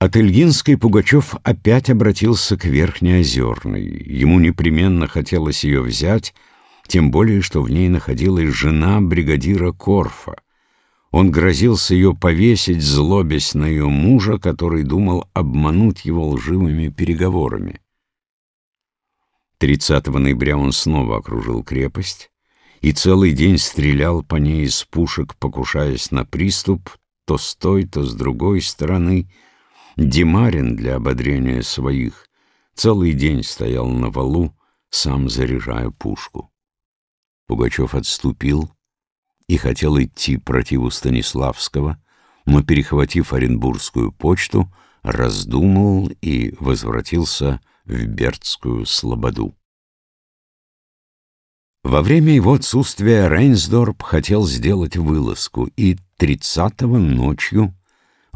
От Ильинской Пугачев опять обратился к Верхнеозерной. Ему непременно хотелось ее взять, тем более, что в ней находилась жена бригадира Корфа. Он грозился ее повесить, злобясь на ее мужа, который думал обмануть его лживыми переговорами. 30 ноября он снова окружил крепость и целый день стрелял по ней из пушек, покушаясь на приступ то с той, то с другой стороны, Димарин для ободрения своих целый день стоял на валу, сам заряжая пушку. Пугачев отступил и хотел идти противу Станиславского, но, перехватив Оренбургскую почту, раздумал и возвратился в Бердскую слободу. Во время его отсутствия Рейнсдорп хотел сделать вылазку, и тридцатого ночью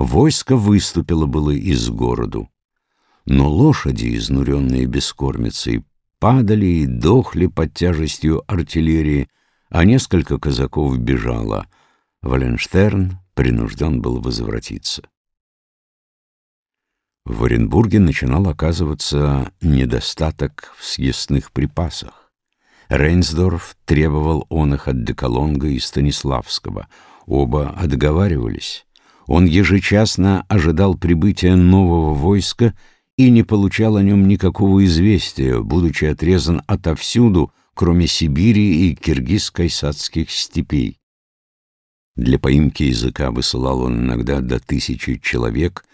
Войско выступило было из городу, но лошади, изнуренные бескормицей, падали и дохли под тяжестью артиллерии, а несколько казаков бежало. Валенштерн принужден был возвратиться. В Оренбурге начинал оказываться недостаток в съестных припасах. Рейнсдорф требовал он их от Деколонга и Станиславского. Оба отговаривались. Он ежечасно ожидал прибытия нового войска и не получал о нем никакого известия, будучи отрезан отовсюду, кроме Сибири и киргиз-кайсадских степей. Для поимки языка высылал он иногда до тысячи человек,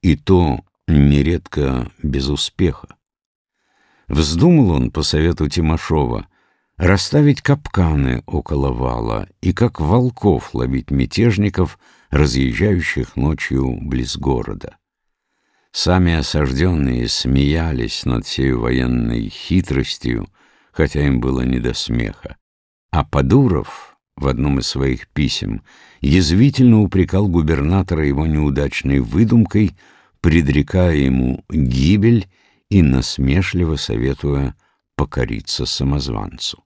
и то нередко без успеха. Вздумал он, по совету Тимошова, расставить капканы около вала и как волков ловить мятежников, разъезжающих ночью близ города. Сами осажденные смеялись над всей военной хитростью, хотя им было не до смеха. А Подуров в одном из своих писем язвительно упрекал губернатора его неудачной выдумкой, предрекая ему гибель и насмешливо советуя покориться самозванцу.